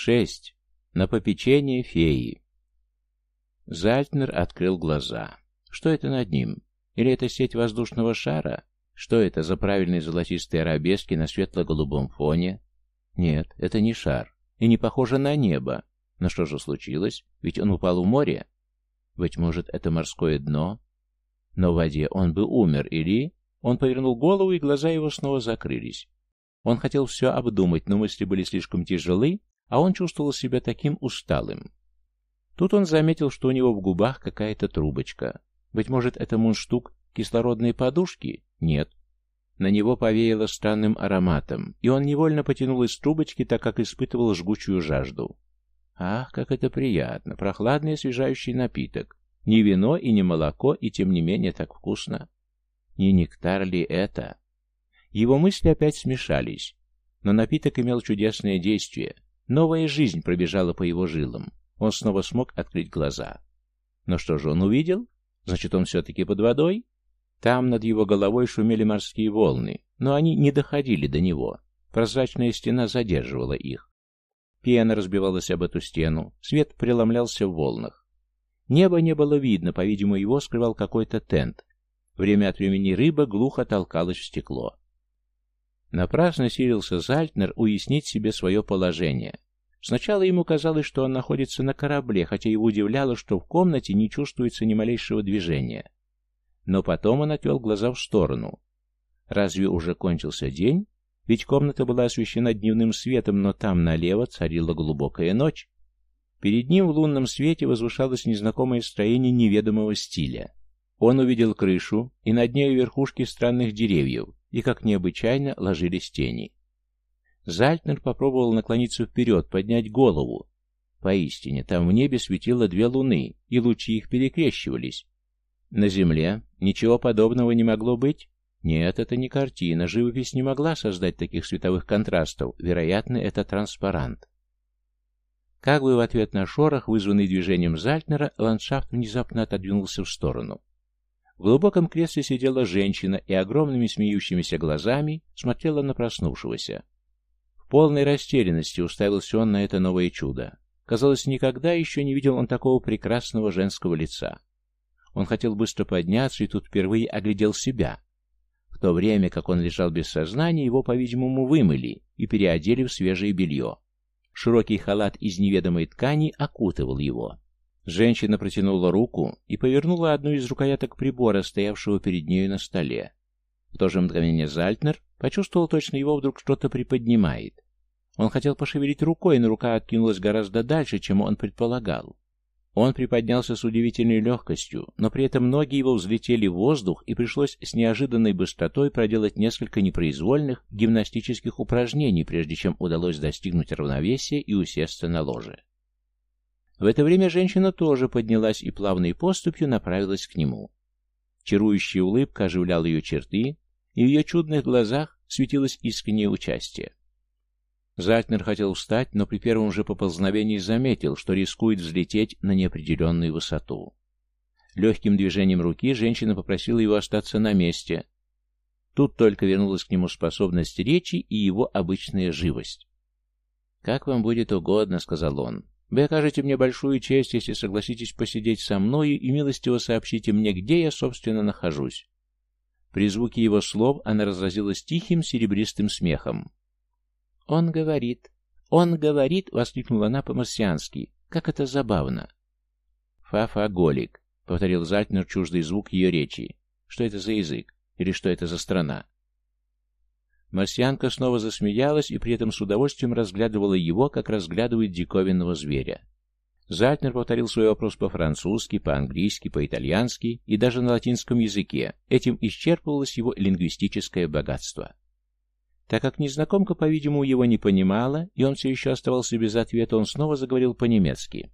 Шесть. На попечение феи. Зальтнер открыл глаза. Что это над ним? Или это сеть воздушного шара? Что это за правильные золотистые арабески на светло-голубом фоне? Нет, это не шар. И не похоже на небо. Но что же случилось? Ведь он упал в море. Быть может, это морское дно? Но в воде он бы умер, или... Он повернул голову, и глаза его снова закрылись. Он хотел все обдумать, но мысли были слишком тяжелы, а он чувствовал себя таким усталым. Тут он заметил, что у него в губах какая-то трубочка. Быть может, это мундштук кислородной подушки? Нет. На него повеяло странным ароматом, и он невольно потянул из трубочки, так как испытывал жгучую жажду. Ах, как это приятно! Прохладный освежающий напиток. Не вино и не молоко, и тем не менее так вкусно. Не нектар ли это? Его мысли опять смешались. Но напиток имел чудесное действие. Новая жизнь пробежала по его жилам. Он снова смог открыть глаза. Но что же он увидел? Значит, он все-таки под водой? Там над его головой шумели морские волны, но они не доходили до него. Прозрачная стена задерживала их. Пена разбивалась об эту стену, свет преломлялся в волнах. Небо не было видно, по-видимому, его скрывал какой-то тент. Время от времени рыба глухо толкалась в стекло. Напрасно силился Зальтнер уяснить себе свое положение. Сначала ему казалось, что он находится на корабле, хотя его удивляло, что в комнате не чувствуется ни малейшего движения. Но потом он отвел глаза в сторону. Разве уже кончился день? Ведь комната была освещена дневным светом, но там налево царила глубокая ночь. Перед ним в лунном свете возвышалось незнакомое строение неведомого стиля. Он увидел крышу и над ней верхушки странных деревьев, и как необычайно ложились тени. Зальтнер попробовал наклониться вперед, поднять голову. Поистине, там в небе светило две луны, и лучи их перекрещивались. На земле ничего подобного не могло быть? Нет, это не картина, живопись не могла создать таких световых контрастов, вероятно, это транспарант. Как бы в ответ на шорох, вызванный движением Зальтнера, ландшафт внезапно отодвинулся в сторону. В глубоком кресле сидела женщина и огромными смеющимися глазами смотрела на проснувшегося. В полной растерянности уставился он на это новое чудо. Казалось, никогда еще не видел он такого прекрасного женского лица. Он хотел быстро подняться и тут впервые оглядел себя. В то время, как он лежал без сознания, его, по-видимому, вымыли и переодели в свежее белье. Широкий халат из неведомой ткани окутывал его. Женщина протянула руку и повернула одну из рукояток прибора, стоявшего перед нею на столе. В то же мгновение Зальтнер почувствовал точно его вдруг что-то приподнимает. Он хотел пошевелить рукой, но рука откинулась гораздо дальше, чем он предполагал. Он приподнялся с удивительной легкостью, но при этом ноги его взлетели в воздух, и пришлось с неожиданной быстротой проделать несколько непроизвольных гимнастических упражнений, прежде чем удалось достигнуть равновесия и усесться на ложе. В это время женщина тоже поднялась и плавной поступью направилась к нему. Чарующая улыбка оживляла ее черты, и в ее чудных глазах светилось искреннее участие. Зальтнер хотел встать, но при первом же поползновении заметил, что рискует взлететь на неопределенную высоту. Легким движением руки женщина попросила его остаться на месте. Тут только вернулась к нему способность речи и его обычная живость. «Как вам будет угодно», — сказал он. Вы окажете мне большую честь, если согласитесь посидеть со мною и милостиво сообщите мне, где я, собственно, нахожусь». При звуке его слов она разразилась тихим серебристым смехом. «Он говорит, он говорит!» — воскликнула она по-марсиански. «Как это забавно!» «Фафа-голик», — повторил Зальтнер чуждый звук ее речи. «Что это за язык? Или что это за страна?» Марсианка снова засмеялась и при этом с удовольствием разглядывала его, как разглядывает диковинного зверя. Зальтнер повторил свой вопрос по-французски, по-английски, по-итальянски и даже на латинском языке. Этим исчерпывалось его лингвистическое богатство. Так как незнакомка, по-видимому, его не понимала, и он все еще оставался без ответа, он снова заговорил по-немецки.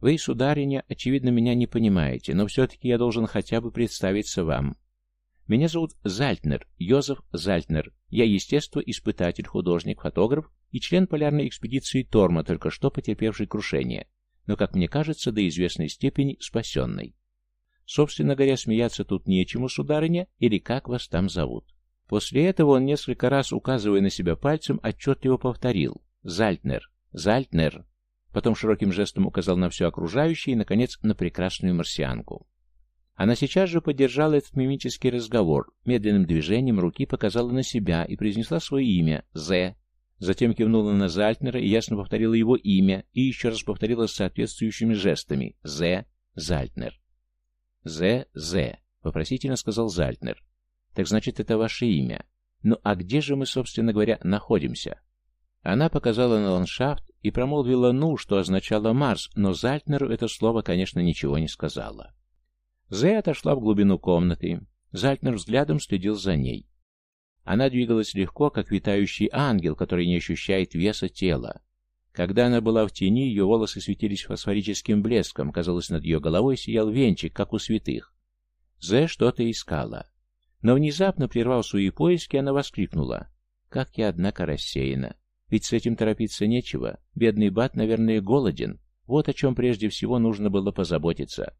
«Вы, сударыня, очевидно, меня не понимаете, но все-таки я должен хотя бы представиться вам. Меня зовут Зальтнер, Йозеф Зальтнер. Я естествоиспытатель, художник, фотограф и член полярной экспедиции Торма, только что потерпевший крушение, но, как мне кажется, до известной степени спасенный. Собственно говоря, смеяться тут нечему, сударыня, или как вас там зовут. После этого он несколько раз, указывая на себя пальцем, отчетливо повторил «Зальтнер, Зальтнер!» Потом широким жестом указал на все окружающее и, наконец, на прекрасную марсианку. Она сейчас же поддержала этот мимический разговор, медленным движением руки показала на себя и произнесла свое имя — З. Затем кивнула на Зальтнера и ясно повторила его имя и еще раз повторила с соответствующими жестами — З. Зальтнер. «З. З», — вопросительно сказал Зальтнер. «Так значит, это ваше имя. Ну а где же мы, собственно говоря, находимся?» Она показала на ландшафт и промолвила «ну», что означало «Марс», но Зальтнеру это слово, конечно, ничего не сказала. Зэ отошла в глубину комнаты. Зальтнер взглядом следил за ней. Она двигалась легко, как витающий ангел, который не ощущает веса тела. Когда она была в тени, ее волосы светились фосфорическим блеском, казалось, над ее головой сиял венчик, как у святых. Зэ что-то искала. Но внезапно, прервав свои поиски, она воскликнула. «Как я, однако, рассеяна! Ведь с этим торопиться нечего. Бедный Бат, наверное, голоден. Вот о чем прежде всего нужно было позаботиться.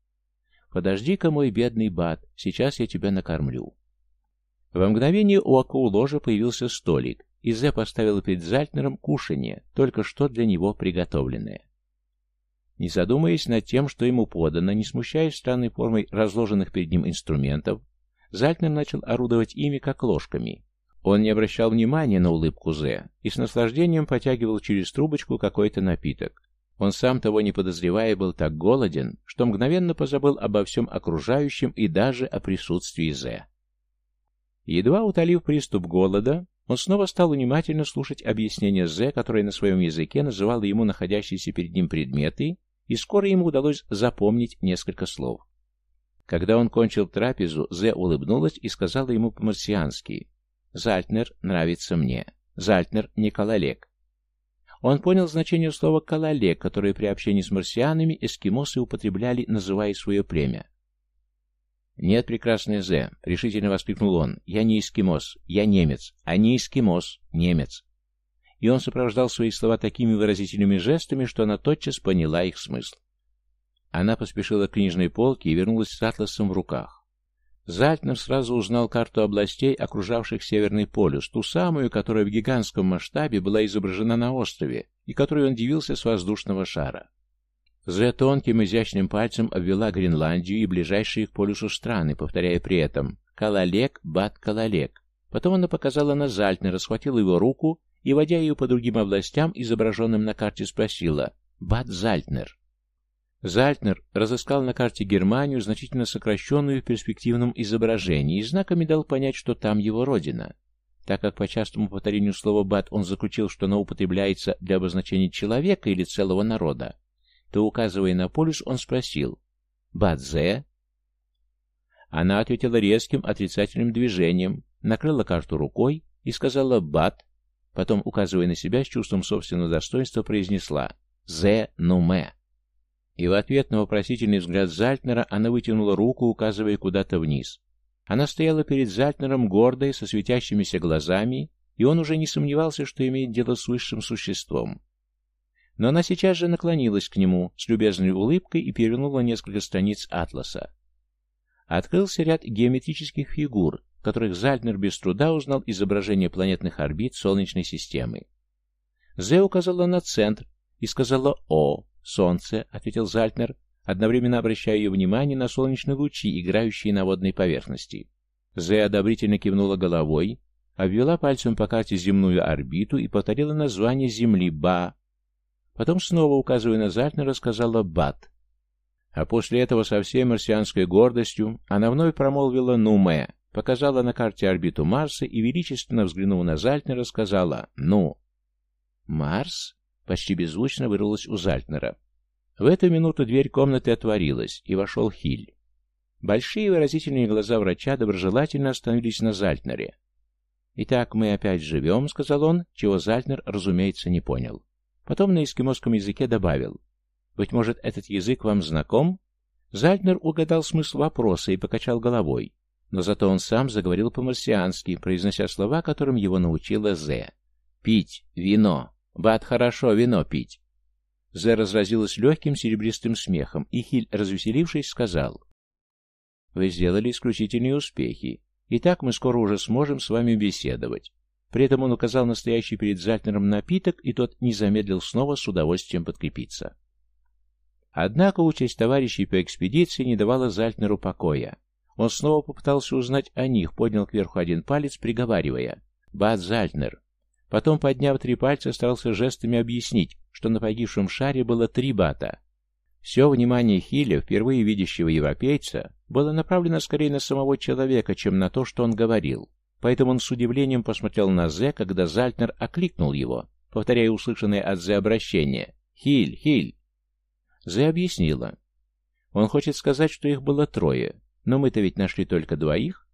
«Подожди-ка, мой бедный Бат, сейчас я тебя накормлю». Во мгновение ока у ложа появился столик, и Зе поставила перед Зальтнером кушанье, только что для него приготовленное. Не задумываясь над тем, что ему подано, не смущаясь странной формой разложенных перед ним инструментов, Зальтнер начал орудовать ими, как ложками. Он не обращал внимания на улыбку Зе и с наслаждением потягивал через трубочку какой-то напиток. Он сам того не подозревая был так голоден, что мгновенно позабыл обо всем окружающем и даже о присутствии Зе. Едва утолив приступ голода, он снова стал внимательно слушать объяснения Зе, которое на своем языке называло ему находящиеся перед ним предметы, и скоро ему удалось запомнить несколько слов. Когда он кончил трапезу, Зе улыбнулась и сказала ему по-марсиански «Зальтнер нравится мне. Зальтнер Николалек. Он понял значение слова «калалек», которое при общении с марсианами эскимосы употребляли, называя свое племя. «Нет, прекрасный Зе!» — решительно воскликнул он. «Я не эскимос, я немец, а не эскимос, немец!» И он сопровождал свои слова такими выразительными жестами, что она тотчас поняла их смысл. Она поспешила к книжной полке и вернулась с атласом в руках. Зальтнер сразу узнал карту областей, окружавших Северный полюс, ту самую, которая в гигантском масштабе была изображена на острове, и которой он дивился с воздушного шара. Зе тонким изящным пальцем обвела Гренландию и ближайшие к полюсу страны, повторяя при этом «Калалек, бат Калалек». Потом она показала на Зальтнера, схватила его руку и, водя ее по другим областям, изображенным на карте, спросила «Бат Зальтнер». Зальтнер разыскал на карте Германию, значительно сокращенную в перспективном изображении, и знаками дал понять, что там его родина. Так как по частому повторению слова «бат» он заключил, что оно употребляется для обозначения человека или целого народа, то, указывая на полюс, он спросил «Бадзе?» Она ответила резким отрицательным движением, накрыла карту рукой и сказала «бат», потом, указывая на себя с чувством собственного достоинства, произнесла «зе нуме». И в ответ на вопросительный взгляд Зальтнера она вытянула руку, указывая куда-то вниз. Она стояла перед Зальтнером гордой, со светящимися глазами, и он уже не сомневался, что имеет дело с высшим существом. Но она сейчас же наклонилась к нему с любезной улыбкой и перевернула несколько страниц атласа. Открылся ряд геометрических фигур, в которых Зальтнер без труда узнал изображение планетных орбит Солнечной системы. Зе указала на центр и сказала «О», «Солнце», — ответил Зальтнер, одновременно обращая ее внимание на солнечные лучи, играющие на водной поверхности. Зе одобрительно кивнула головой, обвела пальцем по карте земную орбиту и повторила название Земли Ба. Потом снова, указывая на Зальтнера, сказала «Бат». А после этого со всей марсианской гордостью она вновь промолвила «Нуме», показала на карте орбиту Марса и, величественно взглянув на Зальтнера, сказала «Ну». «Марс?» Почти беззвучно вырвалось у Зальтнера. В эту минуту дверь комнаты отворилась, и вошел Хиль. Большие выразительные глаза врача доброжелательно остановились на Зальтнере. «Итак, мы опять живем», — сказал он, чего Зальтнер, разумеется, не понял. Потом на эскимосском языке добавил. «Быть может, этот язык вам знаком?» Зальтнер угадал смысл вопроса и покачал головой. Но зато он сам заговорил по-марсиански, произнося слова, которым его научила Зе. «Пить, вино, Бат хорошо вино пить. Зе разразилась легким серебристым смехом, и Хиль, развеселившись, сказал. Вы сделали исключительные успехи. и так мы скоро уже сможем с вами беседовать. При этом он указал настоящий перед Зальтнером напиток, и тот не замедлил снова с удовольствием подкрепиться. Однако участь товарищей по экспедиции не давала Зальтнеру покоя. Он снова попытался узнать о них, поднял кверху один палец, приговаривая «Бат Зальтнер». Потом, подняв три пальца, старался жестами объяснить, что на погибшем шаре было три бата. Все внимание Хиля, впервые видящего европейца, было направлено скорее на самого человека, чем на то, что он говорил. Поэтому он с удивлением посмотрел на Зе, когда Зальтнер окликнул его, повторяя услышанное от Зе обращение «Хиль! Хиль!». Зе объяснила. Он хочет сказать, что их было трое, но мы-то ведь нашли только двоих.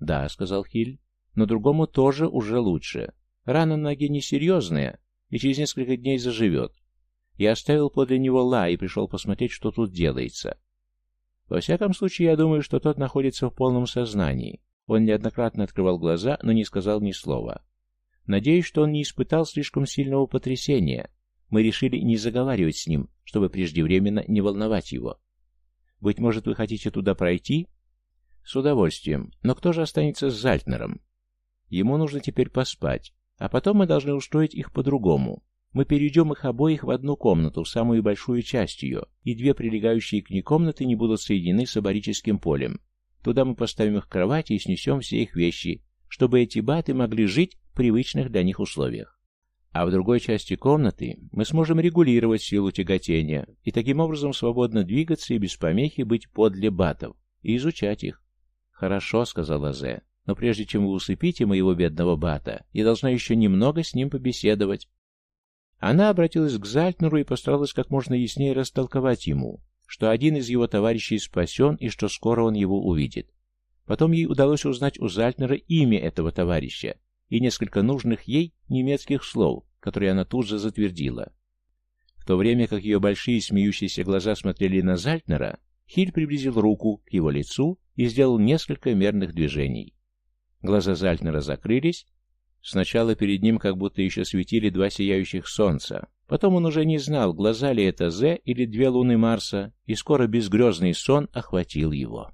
Да, сказал Хиль, но другому тоже уже лучше. Рана на ноге несерьезная, и через несколько дней заживет. Я оставил подле него Ла и пришел посмотреть, что тут делается. Во всяком случае, я думаю, что тот находится в полном сознании. Он неоднократно открывал глаза, но не сказал ни слова. Надеюсь, что он не испытал слишком сильного потрясения. Мы решили не заговаривать с ним, чтобы преждевременно не волновать его. Быть может, вы хотите туда пройти? С удовольствием. Но кто же останется с Зальтнером? Ему нужно теперь поспать, а потом мы должны устроить их по-другому. Мы перейдем их обоих в одну комнату, самую большую часть ее, и две прилегающие к ней комнаты не будут соединены с абарическим полем. Туда мы поставим их кровати и снесем все их вещи, чтобы эти баты могли жить в привычных для них условиях. А в другой части комнаты мы сможем регулировать силу тяготения и таким образом свободно двигаться и без помехи быть подле батов и изучать их. «Хорошо», — сказала Зе, — «но прежде чем вы усыпите моего бедного бата, я должна еще немного с ним побеседовать». Она обратилась к Зальтнеру и постаралась как можно яснее растолковать ему, что один из его товарищей спасен и что скоро он его увидит. Потом ей удалось узнать у Зальтнера имя этого товарища и несколько нужных ей немецких слов, которые она тут же затвердила. В то время как ее большие смеющиеся глаза смотрели на Зальтнера, Хиль приблизил руку к его лицу и сделал несколько мерных движений. Глаза Зальтнера закрылись. Сначала перед ним как будто еще светили два сияющих солнца, Потом он уже не знал, глаза ли это Зе или две луны Марса, и скоро безгрезный сон охватил его.